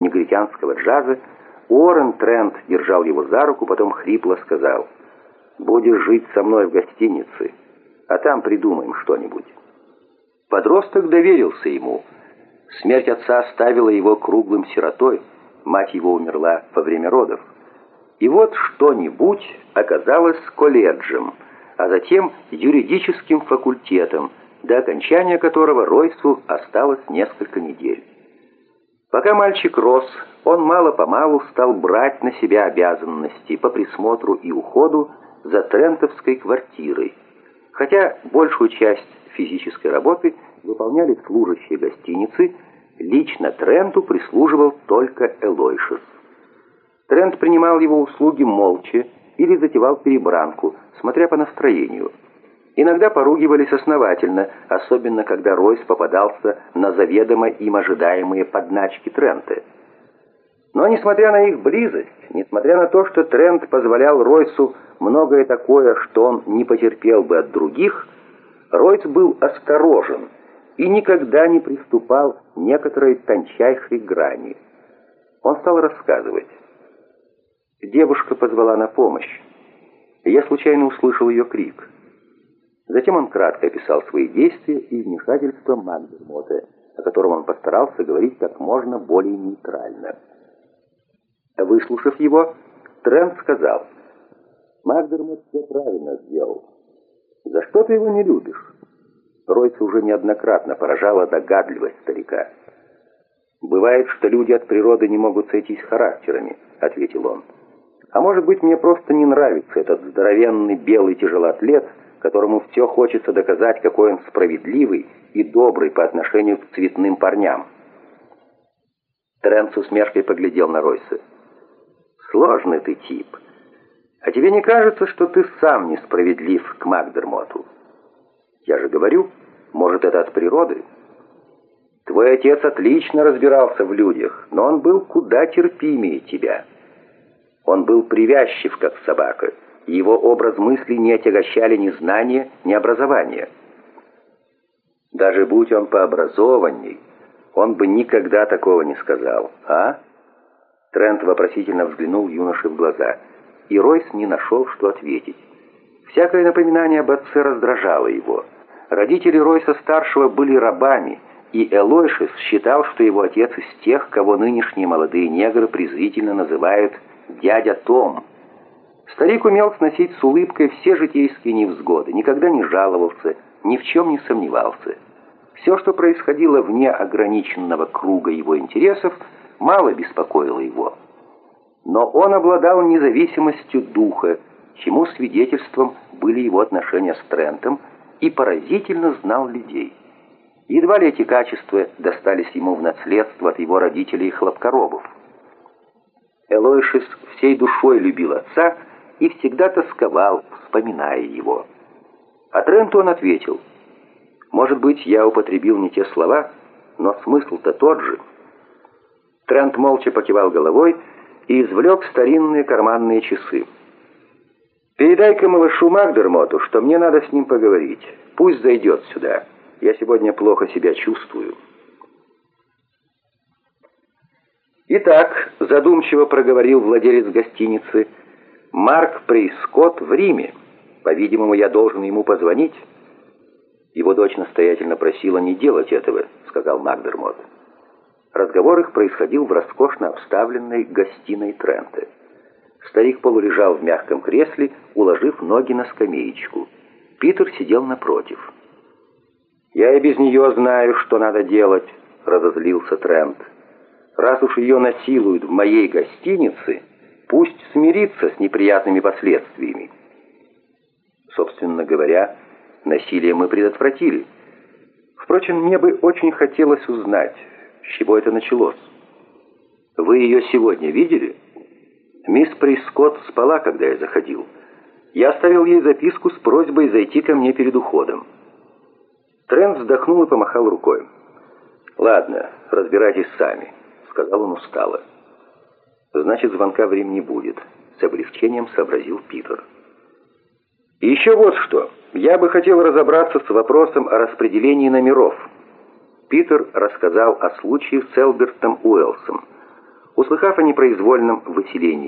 негритянского джаза, Уоррен Трент держал его за руку, потом хрипло сказал, «Будешь жить со мной в гостинице, а там придумаем что-нибудь». Подросток доверился ему. Смерть отца оставила его круглым сиротой, мать его умерла во время родов. И вот что-нибудь оказалось колледжем, а затем юридическим факультетом, до окончания которого Ройсу осталось несколько недель. Пока мальчик рос, он мало-помалу стал брать на себя обязанности по присмотру и уходу за трентовской квартирой, хотя большую часть физической работы выполняли служащие гостиницы, лично Тренту прислуживал только Элойшес. Трент принимал его услуги молча или затевал перебранку, смотря по настроению – Иногда поругивались основательно, особенно когда Ройс попадался на заведомо им ожидаемые подначки Трента. Но несмотря на их близость, несмотря на то, что Трент позволял Ройсу многое такое, что он не потерпел бы от других, Ройс был осторожен и никогда не приступал некоторой тончайшей грани. Он стал рассказывать. Девушка позвала на помощь. Я случайно услышал ее крик. Затем он кратко описал свои действия и вмешательство Магдермота, о котором он постарался говорить как можно более нейтрально. Выслушав его, Трент сказал, «Магдермот все правильно сделал. За что ты его не любишь?» Ройса уже неоднократно поражала догадливость старика. «Бывает, что люди от природы не могут сойтись характерами», — ответил он. «А может быть, мне просто не нравится этот здоровенный белый тяжелоатлет, которому все хочется доказать, какой он справедливый и добрый по отношению к цветным парням. Трент с усмешкой поглядел на Ройса. «Сложный ты тип. А тебе не кажется, что ты сам несправедлив к Макдермоту? Я же говорю, может, это от природы? Твой отец отлично разбирался в людях, но он был куда терпимее тебя. Он был привязчив, как собака» его образ мысли не отягощали ни знания, ни образование. Даже будь он пообразованней, он бы никогда такого не сказал, а? Трент вопросительно взглянул юноше в глаза, и Ройс не нашел, что ответить. Всякое напоминание об отце раздражало его. Родители Ройса-старшего были рабами, и Элойшис считал, что его отец из тех, кого нынешние молодые негры презрительно называют «дядя Том». Старик умел сносить с улыбкой все житейские невзгоды, никогда не жаловался, ни в чем не сомневался. Все, что происходило вне ограниченного круга его интересов, мало беспокоило его. Но он обладал независимостью духа, чему свидетельством были его отношения с Трентом, и поразительно знал людей. Едва ли эти качества достались ему в наследство от его родителей хлопкоробов. Элойшис всей душой любил отца, и всегда тосковал, вспоминая его. А Тренту он ответил, «Может быть, я употребил не те слова, но смысл-то тот же». Трент молча покивал головой и извлек старинные карманные часы. «Передай-ка малышу Магдермоту, что мне надо с ним поговорить. Пусть зайдет сюда. Я сегодня плохо себя чувствую». «Итак», — задумчиво проговорил владелец гостиницы, — Марк Прейскотт в Риме. По-видимому, я должен ему позвонить. Его дочь настоятельно просила не делать этого, сказал Магдермот. Разговор их происходил в роскошно обставленной гостиной Трента. Старик полулежал в мягком кресле, уложив ноги на скамеечку. Питер сидел напротив. «Я и без нее знаю, что надо делать», — разозлился Трент. «Раз уж ее насилуют в моей гостинице...» Пусть смирится с неприятными последствиями. Собственно говоря, насилие мы предотвратили. Впрочем, мне бы очень хотелось узнать, с чего это началось. Вы ее сегодня видели? Мисс Прискотт спала, когда я заходил. Я оставил ей записку с просьбой зайти ко мне перед уходом. Трент вздохнул и помахал рукой. «Ладно, разбирайтесь сами», — сказал он устало. Значит, звонка в Рим не будет, с облегчением сообразил Питер. И еще вот что. Я бы хотел разобраться с вопросом о распределении номеров. Питер рассказал о случае с Элбертом Уэлсом. Услыхав о непроизвольном выселении